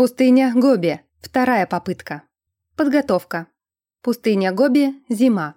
Пустыня Гоби. Вторая попытка. Подготовка. Пустыня Гоби. Зима.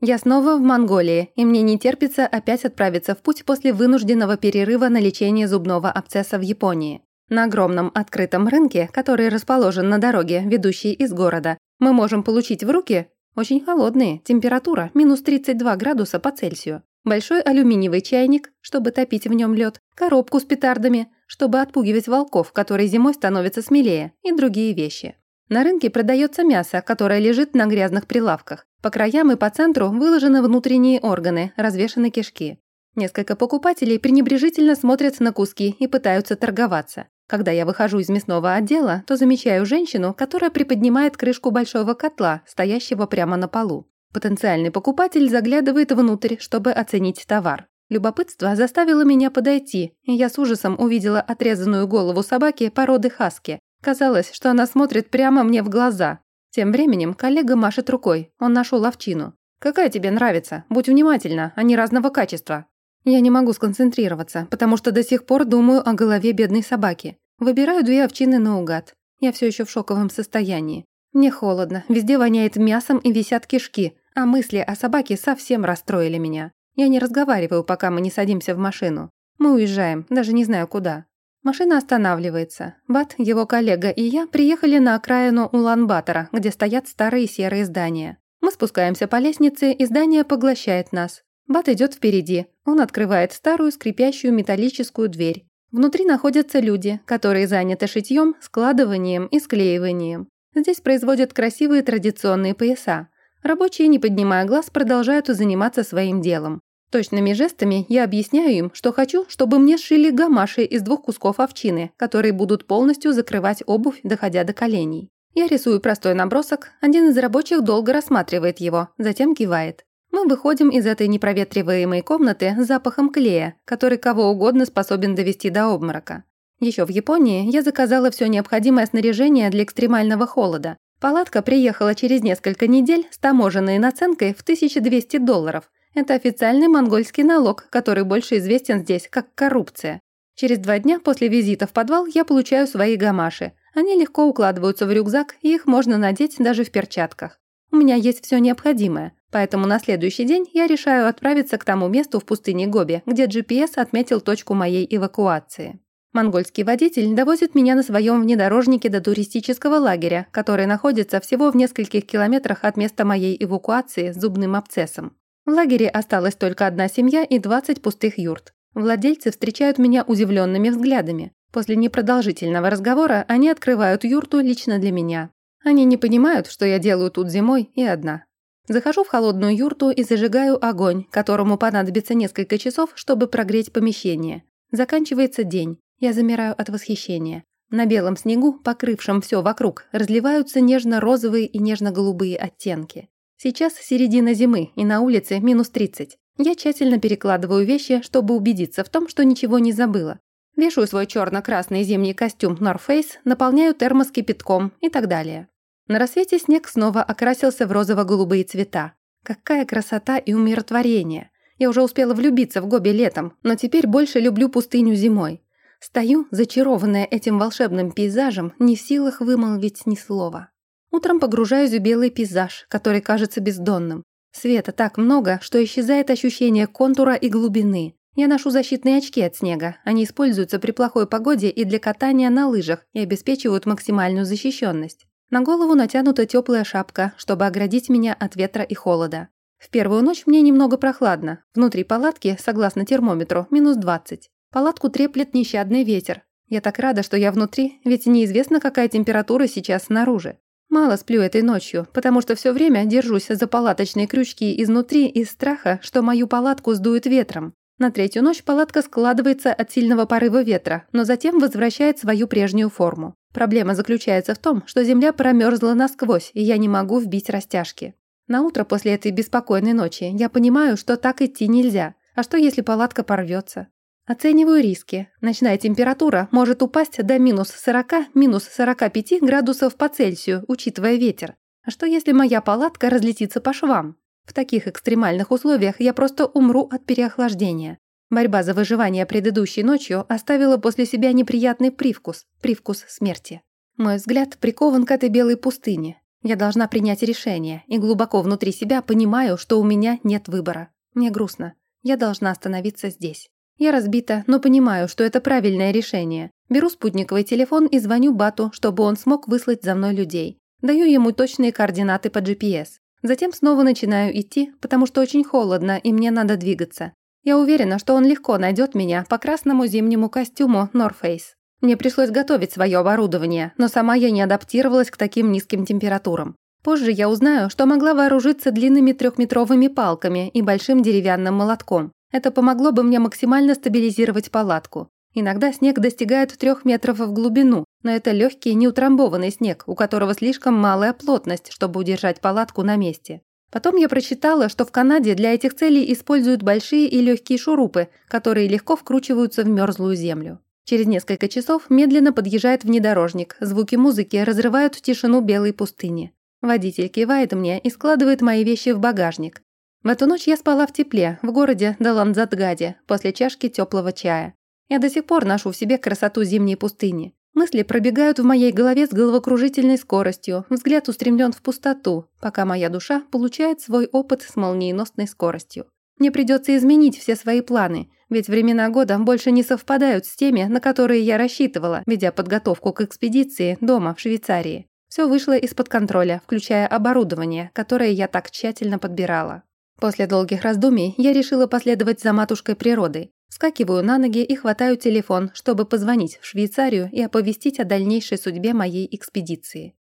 Я снова в Монголии, и мне не терпится опять отправиться в путь после вынужденного перерыва на лечение зубного абсцесса в Японии. На огромном открытом рынке, который расположен на дороге, ведущей из города, мы можем получить в руки очень холодные, температура минус 32 градуса по Цельсию, большой алюминиевый чайник, чтобы топить в нем лед, коробку с петардами, чтобы отпугивать волков, которые зимой становятся смелее, и другие вещи. На рынке продается мясо, которое лежит на грязных прилавках. По краям и по центру выложены внутренние органы, развешаны кишки. Несколько покупателей пренебрежительно смотрят на куски и пытаются торговаться. Когда я выхожу из мясного отдела, то замечаю женщину, которая приподнимает крышку большого котла, стоящего прямо на полу. Потенциальный покупатель заглядывает внутрь, чтобы оценить товар. Любопытство заставило меня подойти, и я с ужасом увидела отрезанную голову собаки породы хаски. Казалось, что она смотрит прямо мне в глаза. Тем временем коллега машет рукой, он нашел овчину. «Какая тебе нравится? Будь внимательна, они разного качества». Я не могу сконцентрироваться, потому что до сих пор думаю о голове бедной собаки. Выбираю две овчины наугад. Я все еще в шоковом состоянии. Мне холодно, везде воняет мясом и висят кишки, а мысли о собаке совсем расстроили меня. Я не разговариваю, пока мы не садимся в машину. Мы уезжаем, даже не знаю куда. Машина останавливается. Бат, его коллега и я приехали на окраину Улан-Батора, где стоят старые серые здания. Мы спускаемся по лестнице, и здание поглощает нас. Бат идет впереди. Он открывает старую скрипящую металлическую дверь. Внутри находятся люди, которые заняты шитьем, складыванием и склеиванием. Здесь производят красивые традиционные пояса. Рабочие, не поднимая глаз, продолжают заниматься своим делом. Точными жестами я объясняю им, что хочу, чтобы мне сшили гамаши из двух кусков овчины, которые будут полностью закрывать обувь, доходя до коленей. Я рисую простой набросок, один из рабочих долго рассматривает его, затем кивает. Мы выходим из этой непроветриваемой комнаты с запахом клея, который кого угодно способен довести до обморока. Еще в Японии я заказала все необходимое снаряжение для экстремального холода. Палатка приехала через несколько недель с таможенной наценкой в 1200 долларов, это официальный монгольский налог, который больше известен здесь как коррупция. Через два дня после визита в подвал я получаю свои гамаши. Они легко укладываются в рюкзак, и их можно надеть даже в перчатках. У меня есть все необходимое, поэтому на следующий день я решаю отправиться к тому месту в пустыне Гоби, где GPS отметил точку моей эвакуации. Монгольский водитель довозит меня на своем внедорожнике до туристического лагеря, который находится всего в нескольких километрах от места моей эвакуации с зубным абсцессом. В лагере осталась только одна семья и 20 пустых юрт. Владельцы встречают меня удивленными взглядами. После непродолжительного разговора они открывают юрту лично для меня. Они не понимают, что я делаю тут зимой и одна. Захожу в холодную юрту и зажигаю огонь, которому понадобится несколько часов, чтобы прогреть помещение. Заканчивается день. Я замираю от восхищения. На белом снегу, покрывшем все вокруг, разливаются нежно-розовые и нежно-голубые оттенки. Сейчас середина зимы, и на улице минус 30. Я тщательно перекладываю вещи, чтобы убедиться в том, что ничего не забыла. Вешаю свой черно-красный зимний костюм North Face, наполняю термос кипятком и так далее. На рассвете снег снова окрасился в розово-голубые цвета. Какая красота и умиротворение. Я уже успела влюбиться в Гоби летом, но теперь больше люблю пустыню зимой. Стою, зачарованная этим волшебным пейзажем, не в силах вымолвить ни слова. Утром погружаюсь в белый пейзаж, который кажется бездонным. Света так много, что исчезает ощущение контура и глубины. Я ношу защитные очки от снега. Они используются при плохой погоде и для катания на лыжах и обеспечивают максимальную защищенность. На голову натянута теплая шапка, чтобы оградить меня от ветра и холода. В первую ночь мне немного прохладно. Внутри палатки, согласно термометру, минус 20. Палатку треплет нещадный ветер. Я так рада, что я внутри, ведь неизвестно, какая температура сейчас снаружи. Мало сплю этой ночью, потому что все время держусь за палаточные крючки изнутри из страха, что мою палатку сдует ветром. На третью ночь палатка складывается от сильного порыва ветра, но затем возвращает свою прежнюю форму. Проблема заключается в том, что земля промерзла насквозь, и я не могу вбить растяжки. На утро после этой беспокойной ночи я понимаю, что так идти нельзя. А что если палатка порвется? Оцениваю риски. Ночная температура может упасть до минус 40, минус 45 градусов по Цельсию, учитывая ветер. А что если моя палатка разлетится по швам? В таких экстремальных условиях я просто умру от переохлаждения. Борьба за выживание предыдущей ночью оставила после себя неприятный привкус, привкус смерти. Мой взгляд прикован к этой белой пустыне. Я должна принять решение, и глубоко внутри себя понимаю, что у меня нет выбора. Мне грустно. Я должна остановиться здесь. Я разбита, но понимаю, что это правильное решение. Беру спутниковый телефон и звоню Бату, чтобы он смог выслать за мной людей. Даю ему точные координаты по GPS. Затем снова начинаю идти, потому что очень холодно и мне надо двигаться. Я уверена, что он легко найдет меня по красному зимнему костюму North Face. Мне пришлось готовить свое оборудование, но сама я не адаптировалась к таким низким температурам. Позже я узнаю, что могла вооружиться длинными трехметровыми палками и большим деревянным молотком. Это помогло бы мне максимально стабилизировать палатку. Иногда снег достигает трех метров в глубину, но это легкий неутрамбованный снег, у которого слишком малая плотность, чтобы удержать палатку на месте. Потом я прочитала, что в Канаде для этих целей используют большие и легкие шурупы, которые легко вкручиваются в мерзлую землю. Через несколько часов медленно подъезжает внедорожник, звуки музыки разрывают тишину белой пустыни. Водитель кивает мне и складывает мои вещи в багажник. В эту ночь я спала в тепле, в городе Даланзадгаде, после чашки теплого чая. Я до сих пор ношу в себе красоту зимней пустыни. Мысли пробегают в моей голове с головокружительной скоростью, взгляд устремлен в пустоту, пока моя душа получает свой опыт с молниеносной скоростью. Мне придется изменить все свои планы, ведь времена года больше не совпадают с теми, на которые я рассчитывала, ведя подготовку к экспедиции дома в Швейцарии. Все вышло из-под контроля, включая оборудование, которое я так тщательно подбирала. После долгих раздумий я решила последовать за матушкой природой. Вскакиваю на ноги и хватаю телефон, чтобы позвонить в Швейцарию и оповестить о дальнейшей судьбе моей экспедиции.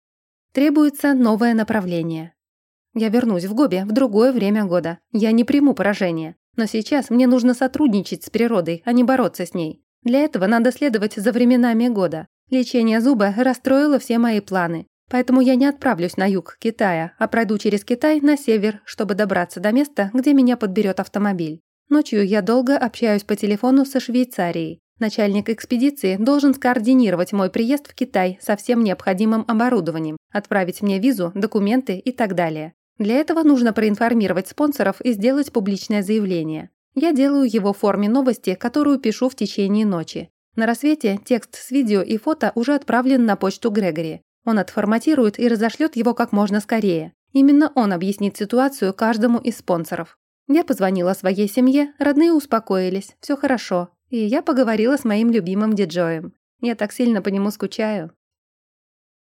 Требуется новое направление. Я вернусь в Гоби в другое время года. Я не приму поражение. Но сейчас мне нужно сотрудничать с природой, а не бороться с ней. Для этого надо следовать за временами года. Лечение зуба расстроило все мои планы. Поэтому я не отправлюсь на юг Китая, а пройду через Китай на север, чтобы добраться до места, где меня подберет автомобиль. Ночью я долго общаюсь по телефону со Швейцарией. Начальник экспедиции должен скоординировать мой приезд в Китай со всем необходимым оборудованием, отправить мне визу, документы и так далее. Для этого нужно проинформировать спонсоров и сделать публичное заявление. Я делаю его в форме новости, которую пишу в течение ночи. На рассвете текст с видео и фото уже отправлен на почту Грегори. Он отформатирует и разошлет его как можно скорее. Именно он объяснит ситуацию каждому из спонсоров. Я позвонила своей семье, родные успокоились, все хорошо. И я поговорила с моим любимым диджоем. Я так сильно по нему скучаю.